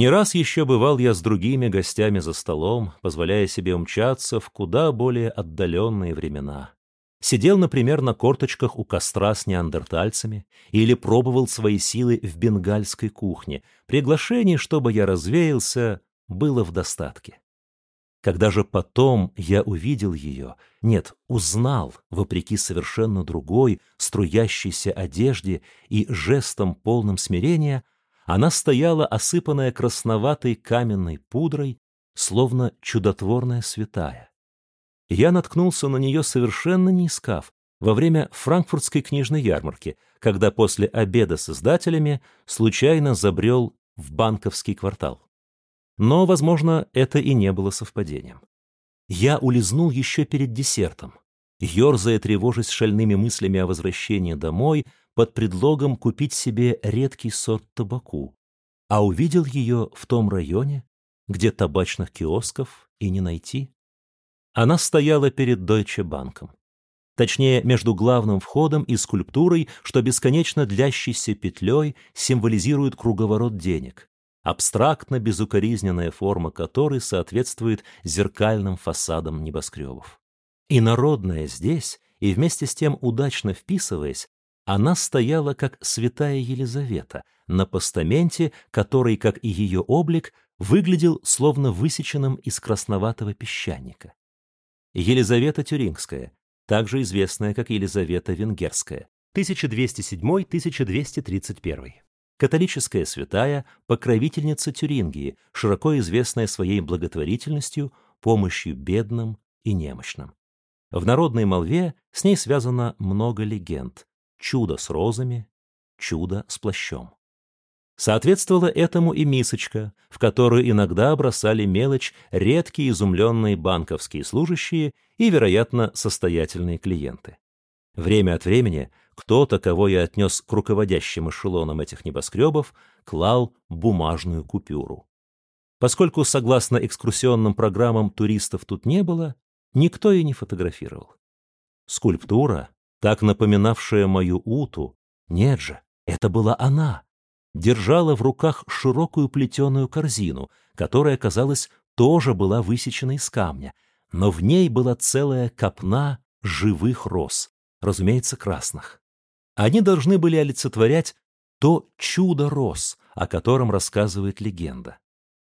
Не раз еще бывал я с другими гостями за столом, позволяя себе умчаться в куда более отдаленные времена. Сидел, например, на корточках у костра с неандертальцами или пробовал свои силы в бенгальской кухне. Приглашений, чтобы я развеялся, было в достатке. Когда же потом я увидел ее, нет, узнал, вопреки совершенно другой, струящейся одежде и жестом полным смирения, она стояла, осыпанная красноватой каменной пудрой, словно чудотворная святая. Я наткнулся на нее совершенно не искав, во время франкфуртской книжной ярмарки, когда после обеда с издателями случайно забрел в банковский квартал. Но, возможно, это и не было совпадением. Я улизнул еще перед десертом, ерзая тревожась шальными мыслями о возвращении домой, под предлогом купить себе редкий сорт табаку, а увидел ее в том районе, где табачных киосков и не найти. Она стояла перед Deutsche Банком. Точнее, между главным входом и скульптурой, что бесконечно длящейся петлей символизирует круговорот денег, абстрактно безукоризненная форма которой соответствует зеркальным фасадам небоскребов. И народная здесь, и вместе с тем удачно вписываясь, она стояла как святая Елизавета на постаменте, который, как и ее облик, выглядел словно высеченным из красноватого песчаника. Елизавета Тюрингская, также известная как Елизавета Венгерская, 1207-1231. Католическая святая, покровительница Тюрингии, широко известная своей благотворительностью, помощью бедным и немощным. В народной молве с ней связано много легенд, чудо с розами, чудо с плащом. Соответствовала этому и мисочка, в которую иногда бросали мелочь редкие изумленные банковские служащие и, вероятно, состоятельные клиенты. Время от времени кто-то, кого я отнес к руководящим эшелонам этих небоскребов, клал бумажную купюру. Поскольку, согласно экскурсионным программам, туристов тут не было, никто и не фотографировал. Скульптура так напоминавшая мою уту, нет же, это была она, держала в руках широкую плетеную корзину, которая, казалось, тоже была высечена из камня, но в ней была целая копна живых роз, разумеется, красных. Они должны были олицетворять то чудо роз, о котором рассказывает легенда.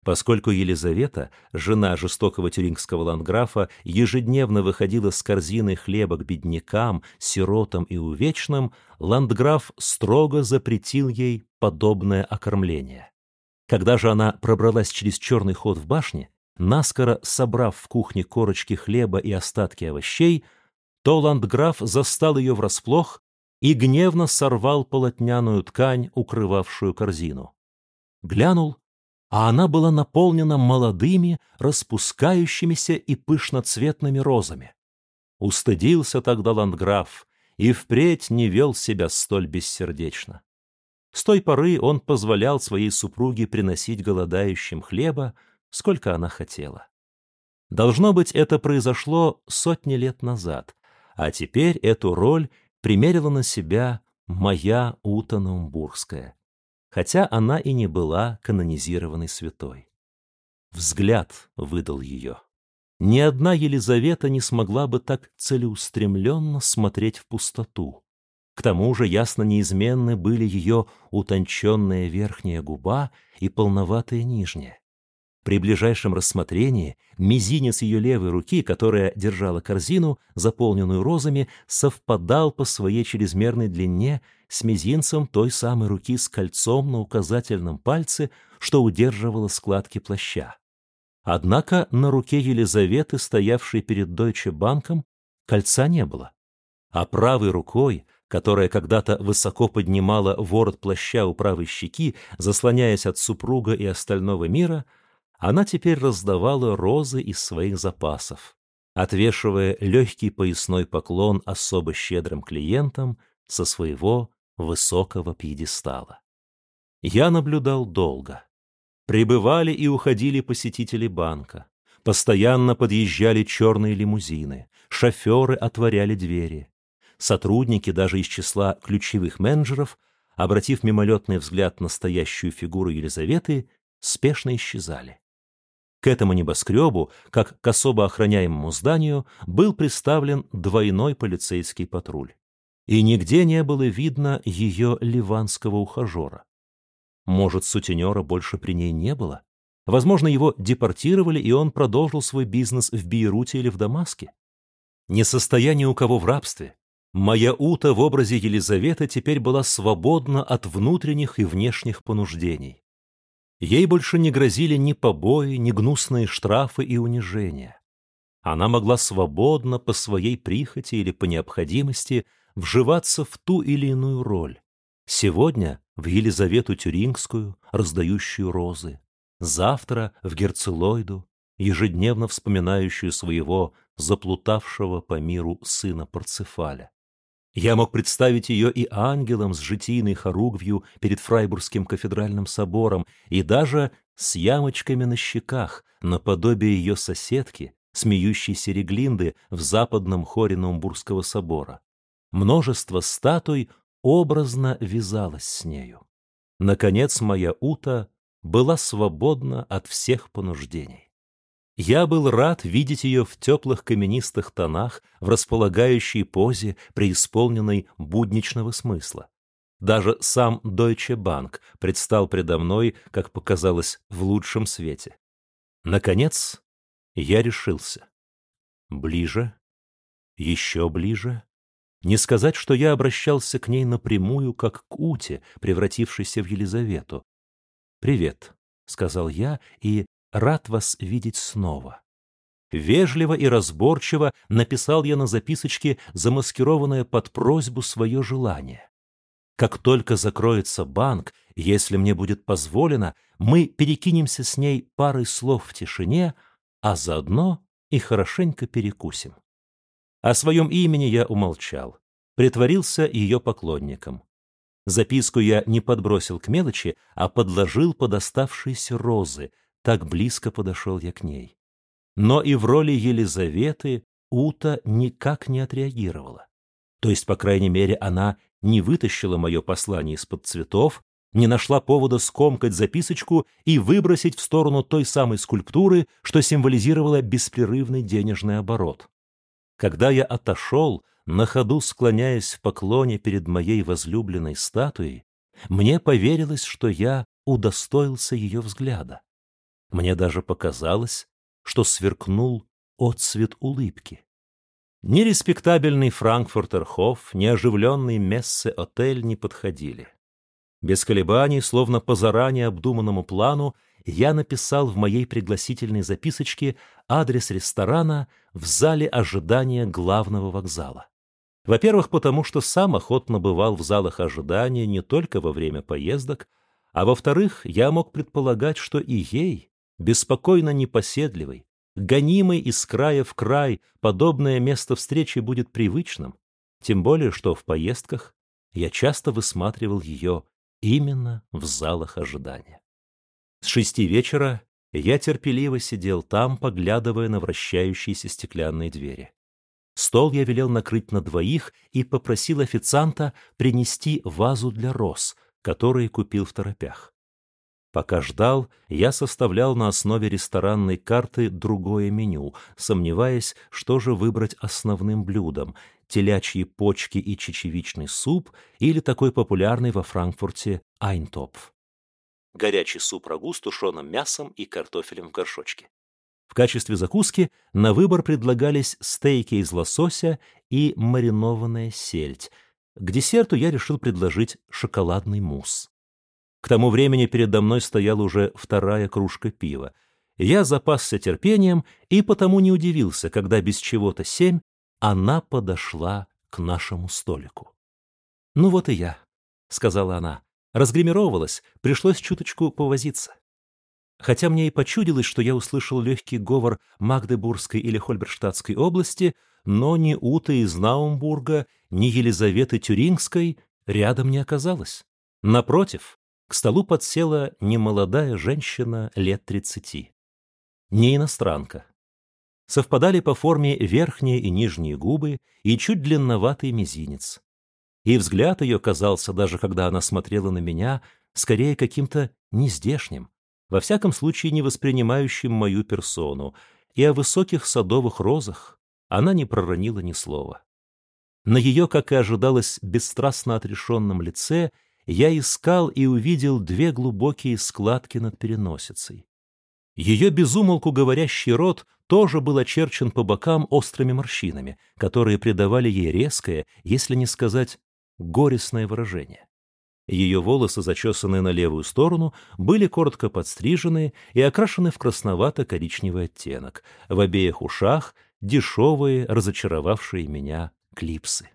Поскольку Елизавета, жена жестокого тюрингского ландграфа, ежедневно выходила с корзиной хлеба к беднякам, сиротам и увечным, ландграф строго запретил ей подобное окормление. Когда же она пробралась через черный ход в башне, наскоро собрав в кухне корочки хлеба и остатки овощей, то ландграф застал ее врасплох и гневно сорвал полотняную ткань, укрывавшую корзину. Глянул а она была наполнена молодыми, распускающимися и пышноцветными розами. Устыдился тогда ландграф и впредь не вел себя столь бессердечно. С той поры он позволял своей супруге приносить голодающим хлеба, сколько она хотела. Должно быть, это произошло сотни лет назад, а теперь эту роль примерила на себя моя Ута хотя она и не была канонизированной святой. Взгляд выдал ее. Ни одна Елизавета не смогла бы так целеустремленно смотреть в пустоту. К тому же ясно неизменны были ее утонченная верхняя губа и полноватая нижняя. При ближайшем рассмотрении мизинец ее левой руки, которая держала корзину, заполненную розами, совпадал по своей чрезмерной длине с мизинцем той самой руки с кольцом на указательном пальце, что удерживала складки плаща. Однако на руке Елизаветы, стоявшей перед Дойче банком, кольца не было. А правой рукой, которая когда-то высоко поднимала ворот плаща у правой щеки, заслоняясь от супруга и остального мира, она теперь раздавала розы из своих запасов, отвешивая легкий поясной поклон особо щедрым клиентам со своего высокого пьедестала. Я наблюдал долго. Прибывали и уходили посетители банка. Постоянно подъезжали черные лимузины, шоферы отворяли двери. Сотрудники даже из числа ключевых менеджеров, обратив мимолетный взгляд на стоящую фигуру Елизаветы, спешно исчезали. К этому небоскребу, как к особо охраняемому зданию, был приставлен двойной полицейский патруль. И нигде не было видно ее ливанского ухажера. Может, сутенера больше при ней не было? Возможно, его депортировали, и он продолжил свой бизнес в Бейруте или в Дамаске? Не состояние у кого в рабстве. Моя Ута в образе Елизаветы теперь была свободна от внутренних и внешних понуждений. Ей больше не грозили ни побои, ни гнусные штрафы и унижения. Она могла свободно по своей прихоти или по необходимости вживаться в ту или иную роль. Сегодня в Елизавету Тюрингскую, раздающую розы, завтра в Герцелойду, ежедневно вспоминающую своего заплутавшего по миру сына Парцефаля. Я мог представить ее и ангелом с житийной хоругвью перед Фрайбургским кафедральным собором, и даже с ямочками на щеках, наподобие ее соседки, смеющейся Реглинды в западном хоре Наумбургского собора. Множество статуй образно вязалось с нею. Наконец, моя Ута была свободна от всех понуждений. Я был рад видеть ее в теплых каменистых тонах, в располагающей позе, преисполненной будничного смысла. Даже сам Deutsche Bank предстал предо мной, как показалось, в лучшем свете. Наконец, я решился. Ближе, еще ближе. Не сказать, что я обращался к ней напрямую, как к Уте, превратившейся в Елизавету. «Привет», — сказал я, и рад вас видеть снова. Вежливо и разборчиво написал я на записочке, замаскированное под просьбу свое желание. Как только закроется банк, если мне будет позволено, мы перекинемся с ней парой слов в тишине, а заодно и хорошенько перекусим. О своем имени я умолчал, притворился ее поклонником. Записку я не подбросил к мелочи, а подложил под оставшиеся розы, так близко подошел я к ней. Но и в роли Елизаветы Ута никак не отреагировала. То есть, по крайней мере, она не вытащила мое послание из-под цветов, не нашла повода скомкать записочку и выбросить в сторону той самой скульптуры, что символизировала беспрерывный денежный оборот. Когда я отошел, на ходу склоняясь в поклоне перед моей возлюбленной статуей, мне поверилось, что я удостоился ее взгляда. Мне даже показалось, что сверкнул отцвет улыбки. Ни респектабельный Франкфуртерхоф, ни оживленный Мессе-отель не подходили. Без колебаний, словно по заранее обдуманному плану, я написал в моей пригласительной записочке адрес ресторана в зале ожидания главного вокзала. Во-первых, потому что сам охотно бывал в залах ожидания не только во время поездок, а во-вторых, я мог предполагать, что и ей беспокойно непоседливой, гонимой из края в край, подобное место встречи будет привычным, тем более что в поездках я часто высматривал ее именно в залах ожидания. С шести вечера я терпеливо сидел там, поглядывая на вращающиеся стеклянные двери. Стол я велел накрыть на двоих и попросил официанта принести вазу для роз, которые купил в торопях. Пока ждал, я составлял на основе ресторанной карты другое меню, сомневаясь, что же выбрать основным блюдом – телячьи почки и чечевичный суп или такой популярный во Франкфурте айнтопф. Горячий суп-рагу с тушеным мясом и картофелем в горшочке. В качестве закуски на выбор предлагались стейки из лосося и маринованная сельдь. К десерту я решил предложить шоколадный мусс. К тому времени передо мной стояла уже вторая кружка пива. Я запасся терпением и потому не удивился, когда без чего-то семь она подошла к нашему столику. «Ну вот и я», — сказала она. Разгримировалась, пришлось чуточку повозиться. Хотя мне и почудилось, что я услышал легкий говор Магдебургской или Хольберштадтской области, но ни Уты из Наумбурга, ни Елизаветы Тюрингской рядом не оказалось. Напротив, к столу подсела немолодая женщина лет тридцати. Не иностранка. Совпадали по форме верхние и нижние губы и чуть длинноватый мизинец. И взгляд ее казался, даже когда она смотрела на меня, скорее каким-то нездешним, во всяком случае не воспринимающим мою персону, и о высоких садовых розах она не проронила ни слова. На ее, как и ожидалось, бесстрастно отрешенном лице я искал и увидел две глубокие складки над переносицей. Ее безумолку говорящий рот тоже был очерчен по бокам острыми морщинами, которые придавали ей резкое, если не сказать горестное выражение. Ее волосы, зачесанные на левую сторону, были коротко подстрижены и окрашены в красновато-коричневый оттенок, в обеих ушах дешевые, разочаровавшие меня клипсы.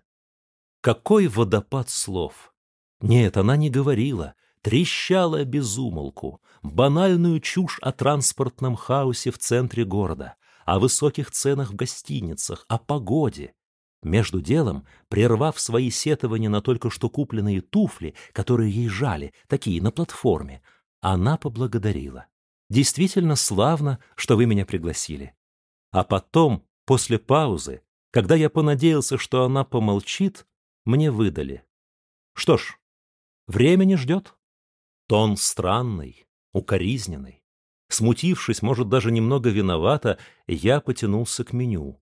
Какой водопад слов! Нет, она не говорила, трещала безумолку, банальную чушь о транспортном хаосе в центре города, о высоких ценах в гостиницах, о погоде. Между делом, прервав свои сетования на только что купленные туфли, которые ей жали, такие на платформе, она поблагодарила. «Действительно славно, что вы меня пригласили». А потом, после паузы, когда я понадеялся, что она помолчит, мне выдали. Что ж, время не ждет. Тон странный, укоризненный. Смутившись, может, даже немного виновата, я потянулся к меню.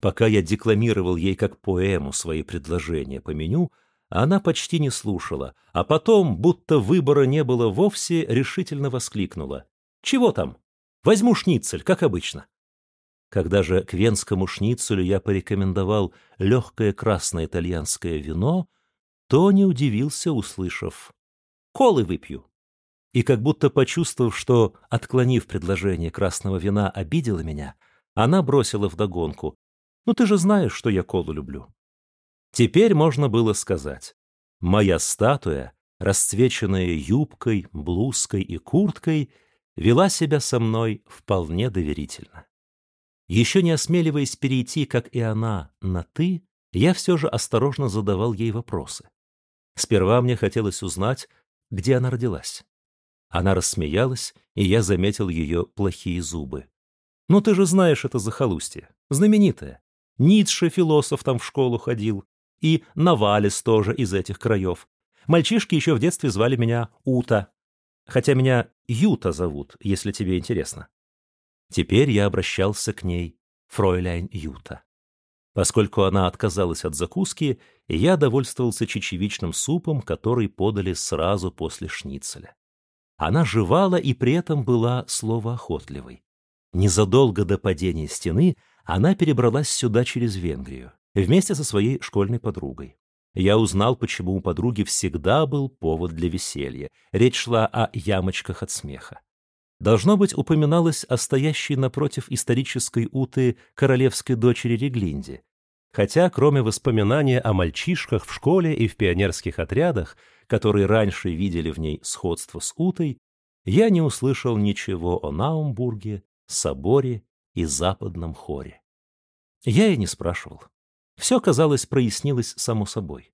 Пока я декламировал ей как поэму свои предложения по меню, она почти не слушала, а потом, будто выбора не было вовсе, решительно воскликнула. «Чего там? Возьму шницель, как обычно». Когда же к венскому шницелю я порекомендовал легкое красное итальянское вино, то не удивился, услышав колы выпью. И как будто почувствовав, что, отклонив предложение красного вина, обидела меня, она бросила вдогонку. «Ну ты же знаешь, что я колу люблю». Теперь можно было сказать. Моя статуя, расцвеченная юбкой, блузкой и курткой, вела себя со мной вполне доверительно. Еще не осмеливаясь перейти, как и она, на «ты», я все же осторожно задавал ей вопросы. Сперва мне хотелось узнать, где она родилась. Она рассмеялась, и я заметил ее плохие зубы. «Ну ты же знаешь это захолустье, знаменитое. Ницше философ там в школу ходил, и Навалис тоже из этих краев. Мальчишки еще в детстве звали меня Ута, хотя меня Юта зовут, если тебе интересно». Теперь я обращался к ней, фройляйн Юта. Поскольку она отказалась от закуски, я довольствовался чечевичным супом, который подали сразу после шницеля. Она жевала и при этом была словоохотливой. Незадолго до падения стены она перебралась сюда через Венгрию, вместе со своей школьной подругой. Я узнал, почему у подруги всегда был повод для веселья. Речь шла о ямочках от смеха. Должно быть, упоминалось о стоящей напротив исторической уты королевской дочери Реглинде. Хотя, кроме воспоминания о мальчишках в школе и в пионерских отрядах, которые раньше видели в ней сходство с утой, я не услышал ничего о Наумбурге, соборе и западном хоре. Я и не спрашивал. Все, казалось, прояснилось само собой.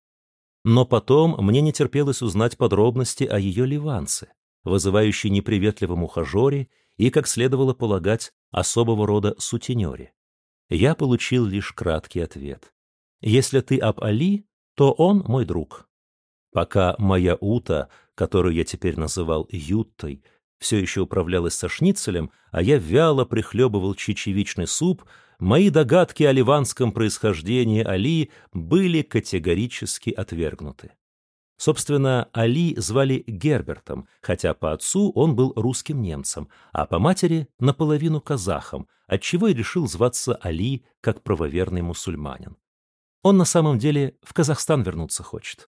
Но потом мне не терпелось узнать подробности о ее ливанце, вызывающий неприветливом ухажере и, как следовало полагать, особого рода сутенере. Я получил лишь краткий ответ. Если ты об Али, то он мой друг. Пока моя Ута, которую я теперь называл Юттой, все еще управлялась со шницелем, а я вяло прихлебывал чечевичный суп, мои догадки о ливанском происхождении Али были категорически отвергнуты. Собственно, Али звали Гербертом, хотя по отцу он был русским немцем, а по матери — наполовину казахом, отчего и решил зваться Али как правоверный мусульманин. Он на самом деле в Казахстан вернуться хочет.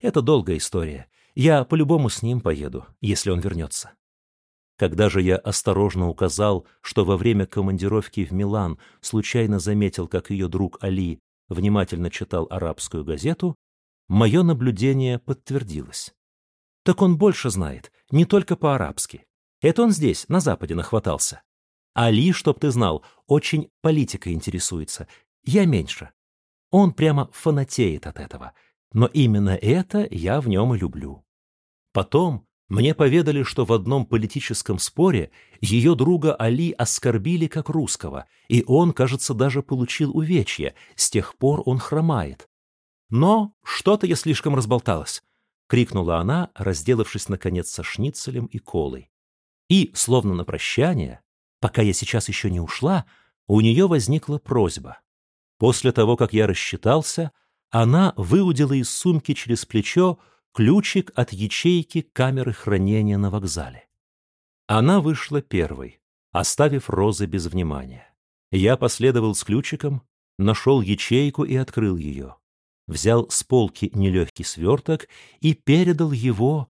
Это долгая история. Я по-любому с ним поеду, если он вернется. Когда же я осторожно указал, что во время командировки в Милан случайно заметил, как ее друг Али внимательно читал арабскую газету, Мое наблюдение подтвердилось. Так он больше знает, не только по-арабски. Это он здесь, на Западе, нахватался. Али, чтоб ты знал, очень политикой интересуется. Я меньше. Он прямо фанатеет от этого. Но именно это я в нем и люблю. Потом мне поведали, что в одном политическом споре ее друга Али оскорбили как русского, и он, кажется, даже получил увечья, с тех пор он хромает. Но что-то я слишком разболталась, — крикнула она, разделавшись, наконец, со шницелем и колой. И, словно на прощание, пока я сейчас еще не ушла, у нее возникла просьба. После того, как я рассчитался, она выудила из сумки через плечо ключик от ячейки камеры хранения на вокзале. Она вышла первой, оставив розы без внимания. Я последовал с ключиком, нашел ячейку и открыл ее. Взял с полки нелегкий сверток и передал его...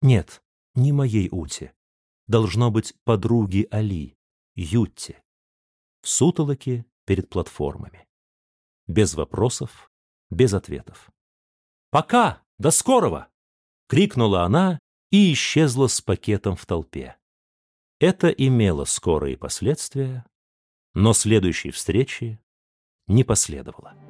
Нет, не моей Уте. Должно быть подруги Али, Ютте. В сутолоке перед платформами. Без вопросов, без ответов. «Пока! До скорого!» — крикнула она и исчезла с пакетом в толпе. Это имело скорые последствия, но следующей встречи не последовало.